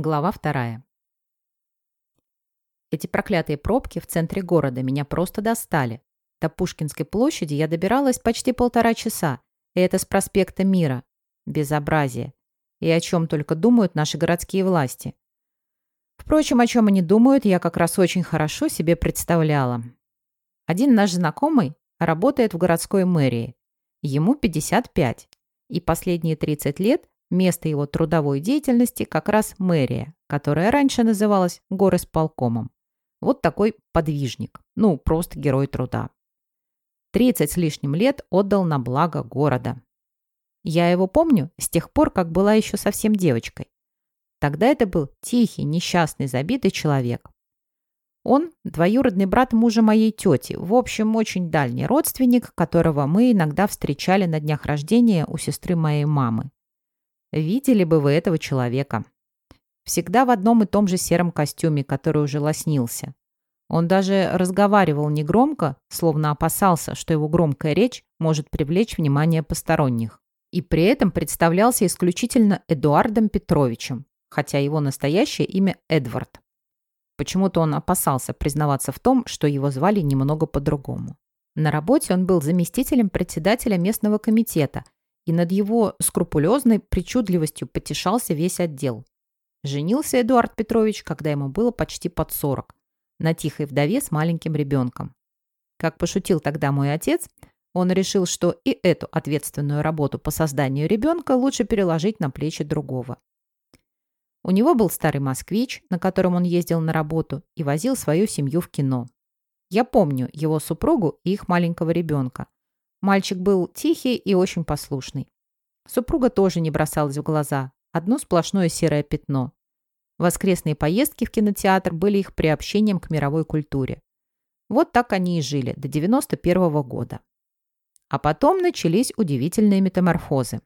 Глава вторая. Эти проклятые пробки в центре города меня просто достали. До Пушкинской площади я добиралась почти полтора часа, и это с проспекта Мира. Безобразие. И о чем только думают наши городские власти. Впрочем, о чем они думают, я как раз очень хорошо себе представляла. Один наш знакомый работает в городской мэрии. Ему 55. И последние 30 лет Место его трудовой деятельности как раз мэрия, которая раньше называлась горосполкомом. Вот такой подвижник. Ну, просто герой труда. 30 с лишним лет отдал на благо города. Я его помню с тех пор, как была еще совсем девочкой. Тогда это был тихий, несчастный, забитый человек. Он – двоюродный брат мужа моей тети, в общем, очень дальний родственник, которого мы иногда встречали на днях рождения у сестры моей мамы. Видели бы вы этого человека. Всегда в одном и том же сером костюме, который уже лоснился. Он даже разговаривал негромко, словно опасался, что его громкая речь может привлечь внимание посторонних. И при этом представлялся исключительно Эдуардом Петровичем, хотя его настоящее имя Эдвард. Почему-то он опасался признаваться в том, что его звали немного по-другому. На работе он был заместителем председателя местного комитета – и над его скрупулезной причудливостью потешался весь отдел. Женился Эдуард Петрович, когда ему было почти под 40, на тихой вдове с маленьким ребенком. Как пошутил тогда мой отец, он решил, что и эту ответственную работу по созданию ребенка лучше переложить на плечи другого. У него был старый москвич, на котором он ездил на работу и возил свою семью в кино. Я помню его супругу и их маленького ребенка. Мальчик был тихий и очень послушный. Супруга тоже не бросалась в глаза. Одно сплошное серое пятно. Воскресные поездки в кинотеатр были их приобщением к мировой культуре. Вот так они и жили до 91 -го года. А потом начались удивительные метаморфозы.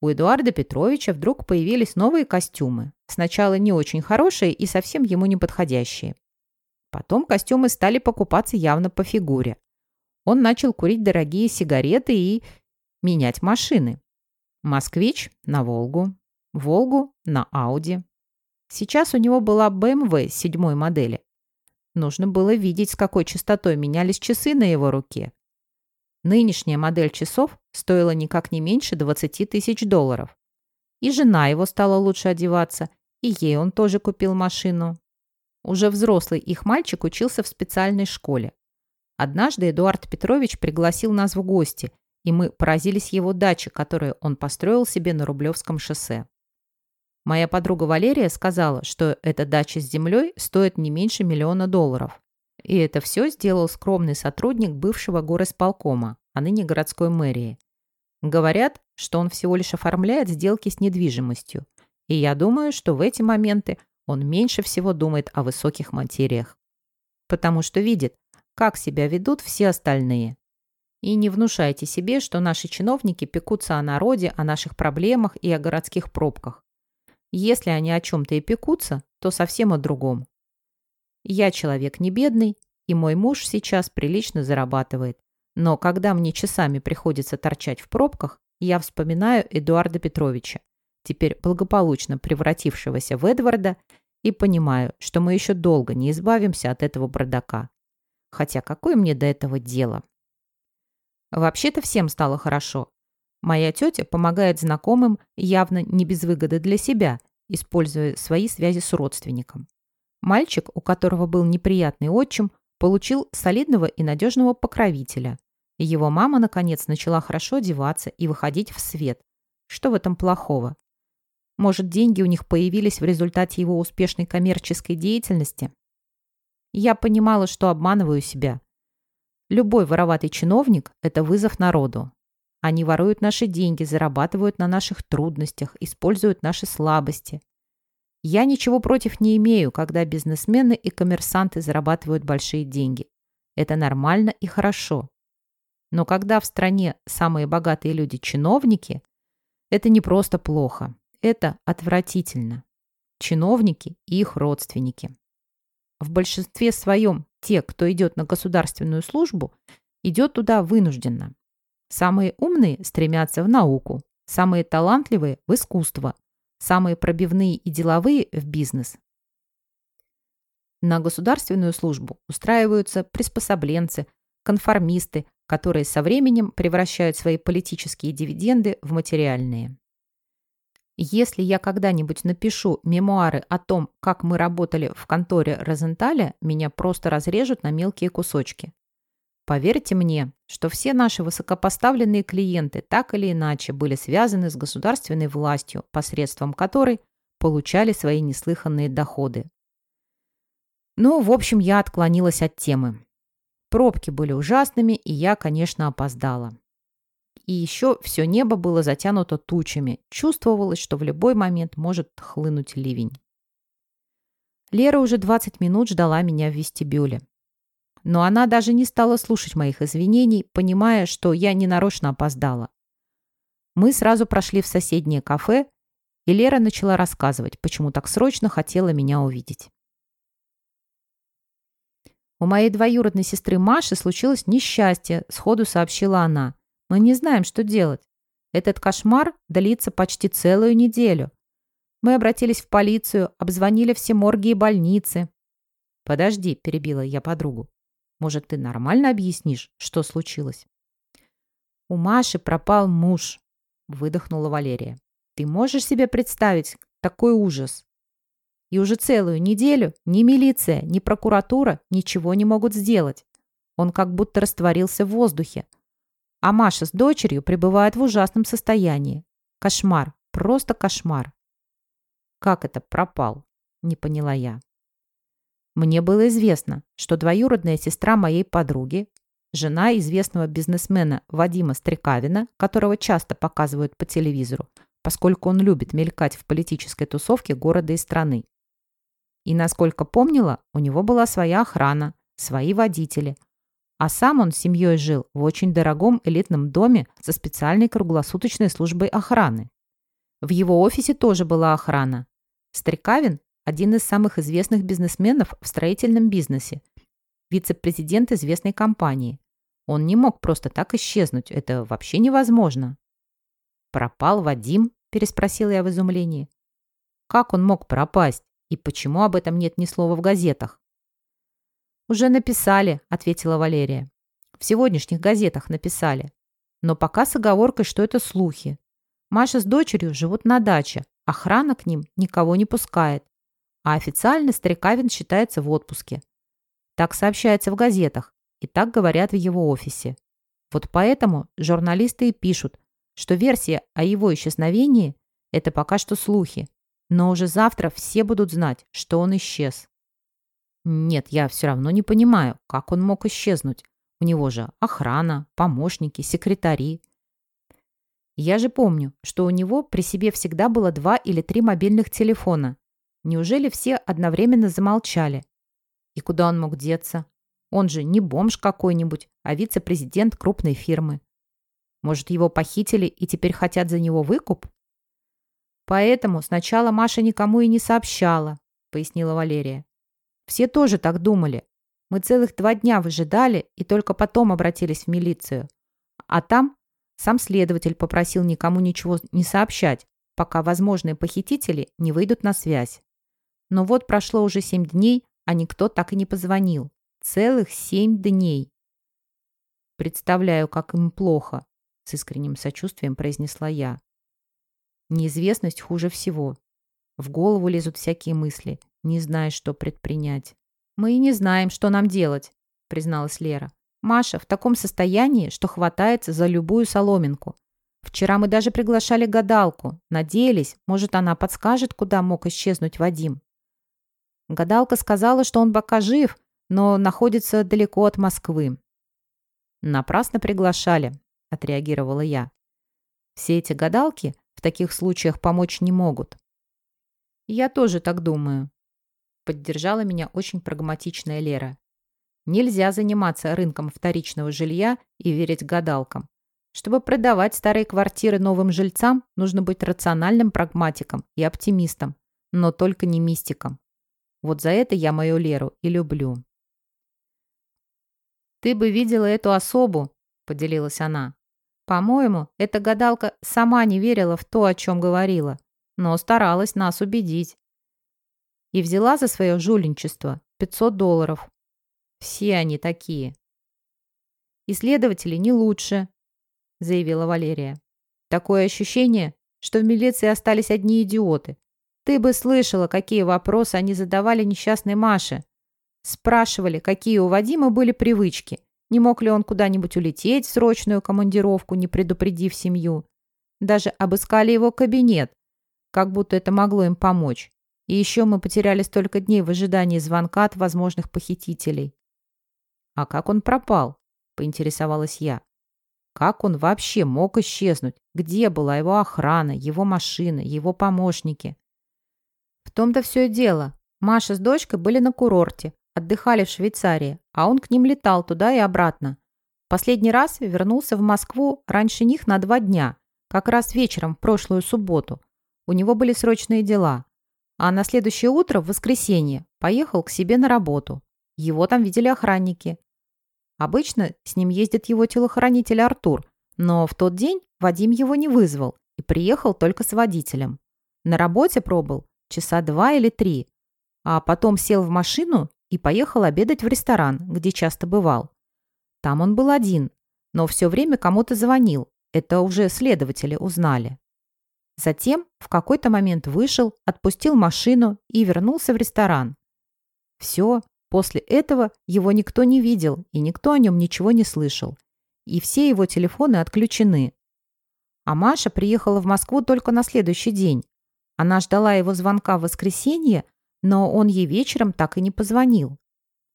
У Эдуарда Петровича вдруг появились новые костюмы. Сначала не очень хорошие и совсем ему не подходящие. Потом костюмы стали покупаться явно по фигуре. Он начал курить дорогие сигареты и менять машины. Москвич на Волгу, Волгу на Ауди. Сейчас у него была BMW седьмой модели. Нужно было видеть, с какой частотой менялись часы на его руке. Нынешняя модель часов стоила никак не меньше 20 тысяч долларов. И жена его стала лучше одеваться, и ей он тоже купил машину. Уже взрослый их мальчик учился в специальной школе. Однажды Эдуард Петрович пригласил нас в гости, и мы поразились его даче, которую он построил себе на Рублевском шоссе. Моя подруга Валерия сказала, что эта дача с землей стоит не меньше миллиона долларов. И это все сделал скромный сотрудник бывшего горосполкома, а ныне городской мэрии. Говорят, что он всего лишь оформляет сделки с недвижимостью. И я думаю, что в эти моменты он меньше всего думает о высоких материях. Потому что видит, как себя ведут все остальные. И не внушайте себе, что наши чиновники пекутся о народе, о наших проблемах и о городских пробках. Если они о чем-то и пекутся, то совсем о другом. Я человек не бедный, и мой муж сейчас прилично зарабатывает. Но когда мне часами приходится торчать в пробках, я вспоминаю Эдуарда Петровича, теперь благополучно превратившегося в Эдварда, и понимаю, что мы еще долго не избавимся от этого бардака. Хотя какое мне до этого дело? Вообще-то всем стало хорошо. Моя тетя помогает знакомым явно не без выгоды для себя, используя свои связи с родственником. Мальчик, у которого был неприятный отчим, получил солидного и надежного покровителя. Его мама, наконец, начала хорошо одеваться и выходить в свет. Что в этом плохого? Может, деньги у них появились в результате его успешной коммерческой деятельности? Я понимала, что обманываю себя. Любой вороватый чиновник – это вызов народу. Они воруют наши деньги, зарабатывают на наших трудностях, используют наши слабости. Я ничего против не имею, когда бизнесмены и коммерсанты зарабатывают большие деньги. Это нормально и хорошо. Но когда в стране самые богатые люди – чиновники, это не просто плохо, это отвратительно. Чиновники и их родственники. В большинстве своем те, кто идет на государственную службу, идет туда вынужденно. Самые умные стремятся в науку, самые талантливые – в искусство, самые пробивные и деловые в бизнес. На государственную службу устраиваются приспособленцы, конформисты, которые со временем превращают свои политические дивиденды в материальные. Если я когда-нибудь напишу мемуары о том, как мы работали в конторе Розенталя, меня просто разрежут на мелкие кусочки. Поверьте мне, что все наши высокопоставленные клиенты так или иначе были связаны с государственной властью, посредством которой получали свои неслыханные доходы. Ну, в общем, я отклонилась от темы. Пробки были ужасными, и я, конечно, опоздала и еще все небо было затянуто тучами. Чувствовалось, что в любой момент может хлынуть ливень. Лера уже 20 минут ждала меня в вестибюле. Но она даже не стала слушать моих извинений, понимая, что я ненарочно опоздала. Мы сразу прошли в соседнее кафе, и Лера начала рассказывать, почему так срочно хотела меня увидеть. У моей двоюродной сестры Маши случилось несчастье, сходу сообщила она. Мы не знаем, что делать. Этот кошмар длится почти целую неделю. Мы обратились в полицию, обзвонили все морги и больницы. «Подожди», — перебила я подругу. «Может, ты нормально объяснишь, что случилось?» «У Маши пропал муж», — выдохнула Валерия. «Ты можешь себе представить такой ужас?» И уже целую неделю ни милиция, ни прокуратура ничего не могут сделать. Он как будто растворился в воздухе, а Маша с дочерью пребывают в ужасном состоянии. Кошмар, просто кошмар. Как это пропал? Не поняла я. Мне было известно, что двоюродная сестра моей подруги, жена известного бизнесмена Вадима Стрекавина, которого часто показывают по телевизору, поскольку он любит мелькать в политической тусовке города и страны. И, насколько помнила, у него была своя охрана, свои водители, а сам он с семьей жил в очень дорогом элитном доме со специальной круглосуточной службой охраны. В его офисе тоже была охрана. Стрекавин – один из самых известных бизнесменов в строительном бизнесе, вице-президент известной компании. Он не мог просто так исчезнуть, это вообще невозможно. «Пропал Вадим?» – переспросил я в изумлении. «Как он мог пропасть? И почему об этом нет ни слова в газетах?» «Уже написали», — ответила Валерия. «В сегодняшних газетах написали. Но пока с оговоркой, что это слухи. Маша с дочерью живут на даче, охрана к ним никого не пускает. А официально Старикавин считается в отпуске. Так сообщается в газетах, и так говорят в его офисе. Вот поэтому журналисты и пишут, что версия о его исчезновении – это пока что слухи, но уже завтра все будут знать, что он исчез. Нет, я все равно не понимаю, как он мог исчезнуть. У него же охрана, помощники, секретари. Я же помню, что у него при себе всегда было два или три мобильных телефона. Неужели все одновременно замолчали? И куда он мог деться? Он же не бомж какой-нибудь, а вице-президент крупной фирмы. Может, его похитили и теперь хотят за него выкуп? Поэтому сначала Маша никому и не сообщала, пояснила Валерия. Все тоже так думали. Мы целых два дня выжидали и только потом обратились в милицию. А там сам следователь попросил никому ничего не сообщать, пока возможные похитители не выйдут на связь. Но вот прошло уже семь дней, а никто так и не позвонил. Целых семь дней. Представляю, как им плохо, с искренним сочувствием произнесла я. Неизвестность хуже всего. В голову лезут всякие мысли не зная, что предпринять. «Мы и не знаем, что нам делать», — призналась Лера. «Маша в таком состоянии, что хватается за любую соломинку. Вчера мы даже приглашали гадалку. Надеялись, может, она подскажет, куда мог исчезнуть Вадим. Гадалка сказала, что он пока жив, но находится далеко от Москвы. «Напрасно приглашали», — отреагировала я. «Все эти гадалки в таких случаях помочь не могут». «Я тоже так думаю», Поддержала меня очень прагматичная Лера. Нельзя заниматься рынком вторичного жилья и верить гадалкам. Чтобы продавать старые квартиры новым жильцам, нужно быть рациональным прагматиком и оптимистом, но только не мистиком. Вот за это я мою Леру и люблю. «Ты бы видела эту особу», — поделилась она. «По-моему, эта гадалка сама не верила в то, о чем говорила. но старалась нас убедить. И взяла за свое жульничество 500 долларов. Все они такие. «Исследователи не лучше», — заявила Валерия. «Такое ощущение, что в милиции остались одни идиоты. Ты бы слышала, какие вопросы они задавали несчастной Маше. Спрашивали, какие у Вадима были привычки. Не мог ли он куда-нибудь улететь в срочную командировку, не предупредив семью. Даже обыскали его кабинет, как будто это могло им помочь. И еще мы потеряли столько дней в ожидании звонка от возможных похитителей. «А как он пропал?» – поинтересовалась я. «Как он вообще мог исчезнуть? Где была его охрана, его машина, его помощники?» В том-то все и дело. Маша с дочкой были на курорте, отдыхали в Швейцарии, а он к ним летал туда и обратно. Последний раз вернулся в Москву раньше них на два дня, как раз вечером в прошлую субботу. У него были срочные дела. А на следующее утро, в воскресенье, поехал к себе на работу. Его там видели охранники. Обычно с ним ездит его телохранитель Артур, но в тот день Вадим его не вызвал и приехал только с водителем. На работе пробыл часа два или три, а потом сел в машину и поехал обедать в ресторан, где часто бывал. Там он был один, но все время кому-то звонил. Это уже следователи узнали. Затем в какой-то момент вышел, отпустил машину и вернулся в ресторан. Все, после этого его никто не видел и никто о нем ничего не слышал. И все его телефоны отключены. А Маша приехала в Москву только на следующий день. Она ждала его звонка в воскресенье, но он ей вечером так и не позвонил.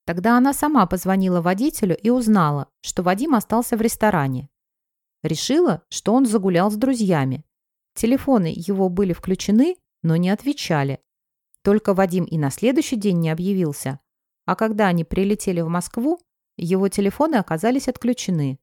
Тогда она сама позвонила водителю и узнала, что Вадим остался в ресторане. Решила, что он загулял с друзьями. Телефоны его были включены, но не отвечали. Только Вадим и на следующий день не объявился. А когда они прилетели в Москву, его телефоны оказались отключены.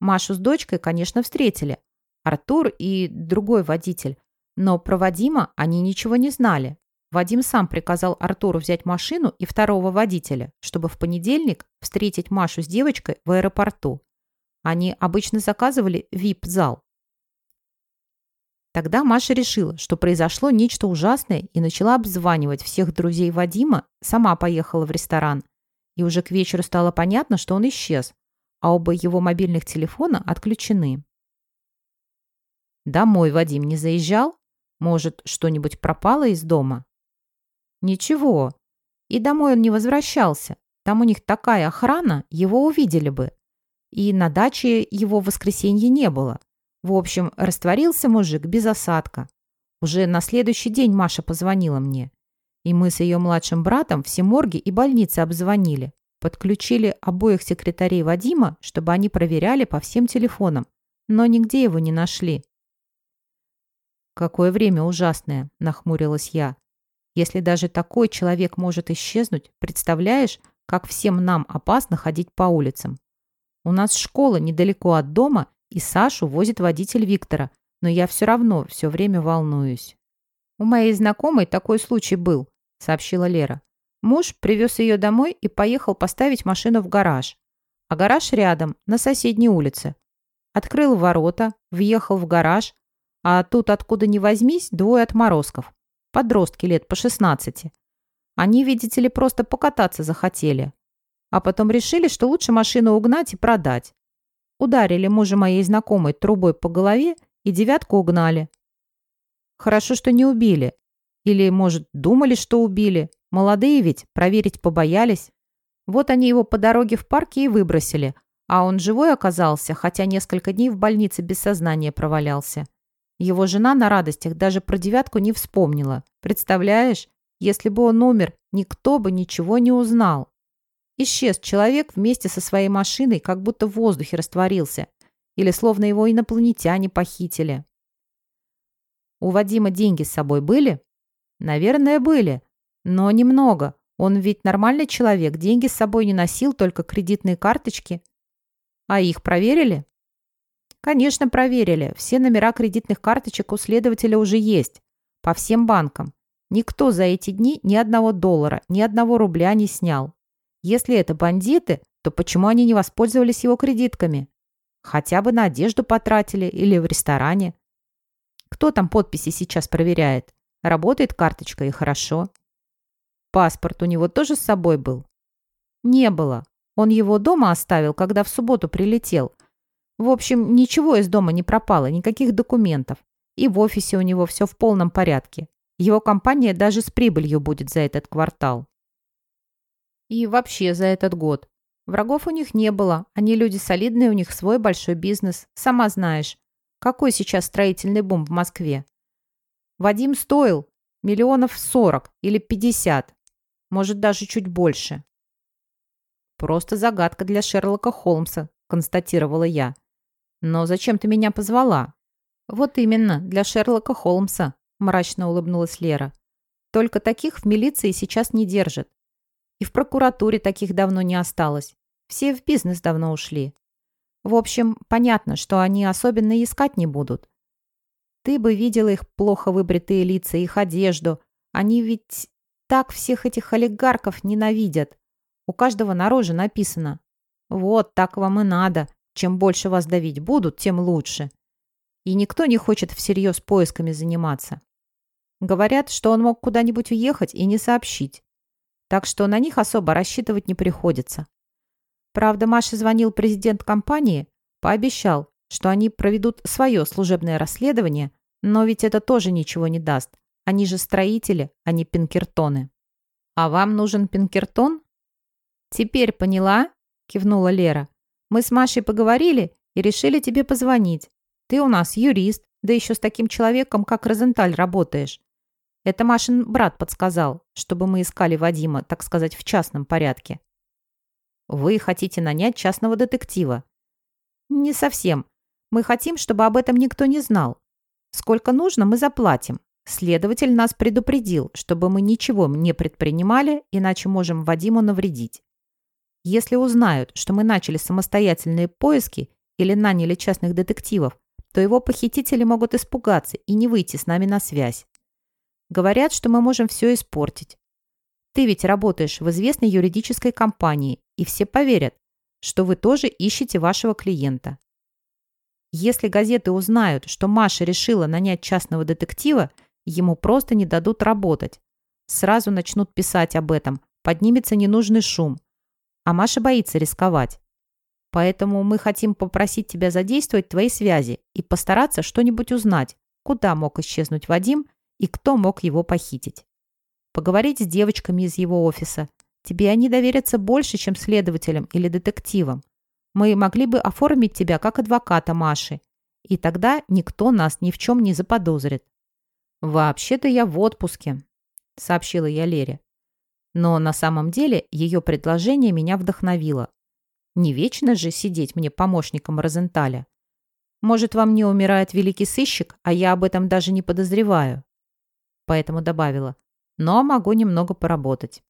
Машу с дочкой, конечно, встретили. Артур и другой водитель. Но про Вадима они ничего не знали. Вадим сам приказал Артуру взять машину и второго водителя, чтобы в понедельник встретить Машу с девочкой в аэропорту. Они обычно заказывали VIP-зал. Тогда Маша решила, что произошло нечто ужасное и начала обзванивать всех друзей Вадима, сама поехала в ресторан. И уже к вечеру стало понятно, что он исчез, а оба его мобильных телефона отключены. Домой Вадим не заезжал? Может, что-нибудь пропало из дома? Ничего. И домой он не возвращался. Там у них такая охрана, его увидели бы. И на даче его в воскресенье не было. В общем, растворился мужик без осадка. Уже на следующий день Маша позвонила мне. И мы с ее младшим братом все морги и больницы обзвонили. Подключили обоих секретарей Вадима, чтобы они проверяли по всем телефонам. Но нигде его не нашли. «Какое время ужасное!» – нахмурилась я. «Если даже такой человек может исчезнуть, представляешь, как всем нам опасно ходить по улицам? У нас школа недалеко от дома, и Сашу возит водитель Виктора, но я все равно все время волнуюсь. «У моей знакомой такой случай был», — сообщила Лера. Муж привез ее домой и поехал поставить машину в гараж. А гараж рядом, на соседней улице. Открыл ворота, въехал в гараж, а тут откуда ни возьмись двое отморозков. Подростки лет по 16. Они, видите ли, просто покататься захотели. А потом решили, что лучше машину угнать и продать. Ударили мужа моей знакомой трубой по голове и девятку угнали. Хорошо, что не убили. Или, может, думали, что убили. Молодые ведь, проверить побоялись. Вот они его по дороге в парке и выбросили. А он живой оказался, хотя несколько дней в больнице без сознания провалялся. Его жена на радостях даже про девятку не вспомнила. Представляешь, если бы он умер, никто бы ничего не узнал. Исчез человек вместе со своей машиной, как будто в воздухе растворился. Или словно его инопланетяне похитили. У Вадима деньги с собой были? Наверное, были. Но немного. Он ведь нормальный человек, деньги с собой не носил, только кредитные карточки. А их проверили? Конечно, проверили. Все номера кредитных карточек у следователя уже есть. По всем банкам. Никто за эти дни ни одного доллара, ни одного рубля не снял. Если это бандиты, то почему они не воспользовались его кредитками? Хотя бы на одежду потратили или в ресторане. Кто там подписи сейчас проверяет? Работает карточка и хорошо. Паспорт у него тоже с собой был? Не было. Он его дома оставил, когда в субботу прилетел. В общем, ничего из дома не пропало, никаких документов. И в офисе у него все в полном порядке. Его компания даже с прибылью будет за этот квартал. И вообще за этот год. Врагов у них не было. Они люди солидные, у них свой большой бизнес. Сама знаешь, какой сейчас строительный бум в Москве. Вадим стоил миллионов сорок или пятьдесят. Может, даже чуть больше. Просто загадка для Шерлока Холмса, констатировала я. Но зачем ты меня позвала? Вот именно, для Шерлока Холмса, мрачно улыбнулась Лера. Только таких в милиции сейчас не держат. И в прокуратуре таких давно не осталось. Все в бизнес давно ушли. В общем, понятно, что они особенно искать не будут. Ты бы видела их плохо выбритые лица, их одежду. Они ведь так всех этих олигархов ненавидят. У каждого на роже написано. Вот, так вам и надо. Чем больше вас давить будут, тем лучше. И никто не хочет всерьез поисками заниматься. Говорят, что он мог куда-нибудь уехать и не сообщить. Так что на них особо рассчитывать не приходится. Правда, Маше звонил президент компании, пообещал, что они проведут свое служебное расследование, но ведь это тоже ничего не даст. Они же строители, а не пинкертоны. А вам нужен пинкертон? Теперь поняла? Кивнула Лера. Мы с Машей поговорили и решили тебе позвонить. Ты у нас юрист, да еще с таким человеком, как Розенталь, работаешь. Это Машин брат подсказал, чтобы мы искали Вадима, так сказать, в частном порядке. Вы хотите нанять частного детектива? Не совсем. Мы хотим, чтобы об этом никто не знал. Сколько нужно, мы заплатим. Следователь нас предупредил, чтобы мы ничего не предпринимали, иначе можем Вадиму навредить. Если узнают, что мы начали самостоятельные поиски или наняли частных детективов, то его похитители могут испугаться и не выйти с нами на связь. Говорят, что мы можем все испортить. Ты ведь работаешь в известной юридической компании, и все поверят, что вы тоже ищете вашего клиента. Если газеты узнают, что Маша решила нанять частного детектива, ему просто не дадут работать. Сразу начнут писать об этом, поднимется ненужный шум, а Маша боится рисковать. Поэтому мы хотим попросить тебя задействовать твои связи и постараться что-нибудь узнать, куда мог исчезнуть Вадим и кто мог его похитить. Поговорить с девочками из его офиса. Тебе они доверятся больше, чем следователям или детективам. Мы могли бы оформить тебя как адвоката Маши, и тогда никто нас ни в чем не заподозрит. «Вообще-то я в отпуске», — сообщила я Лере. Но на самом деле ее предложение меня вдохновило. Не вечно же сидеть мне помощником Розенталя. Может, во мне умирает великий сыщик, а я об этом даже не подозреваю. Поэтому добавила. Но могу немного поработать.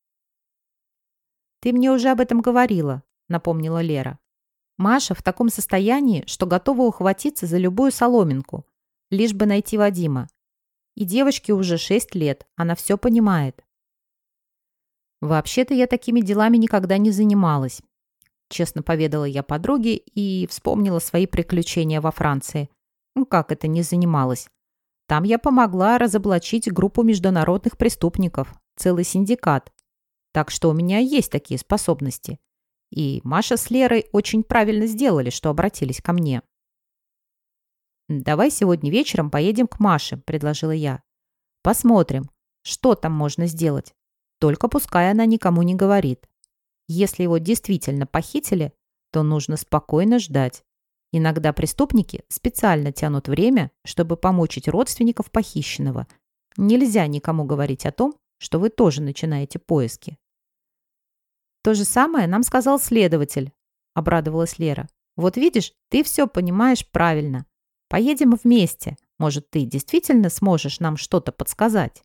«Ты мне уже об этом говорила», — напомнила Лера. «Маша в таком состоянии, что готова ухватиться за любую соломинку, лишь бы найти Вадима. И девочке уже шесть лет, она все понимает. «Вообще-то я такими делами никогда не занималась», — честно поведала я подруге и вспомнила свои приключения во Франции. Ну, как это не занималась? Там я помогла разоблачить группу международных преступников, целый синдикат. Так что у меня есть такие способности. И Маша с Лерой очень правильно сделали, что обратились ко мне. «Давай сегодня вечером поедем к Маше», — предложила я. «Посмотрим, что там можно сделать. Только пускай она никому не говорит. Если его действительно похитили, то нужно спокойно ждать. Иногда преступники специально тянут время, чтобы помучить родственников похищенного. Нельзя никому говорить о том, что вы тоже начинаете поиски. То же самое нам сказал следователь, обрадовалась Лера. Вот видишь, ты все понимаешь правильно. Поедем вместе. Может, ты действительно сможешь нам что-то подсказать?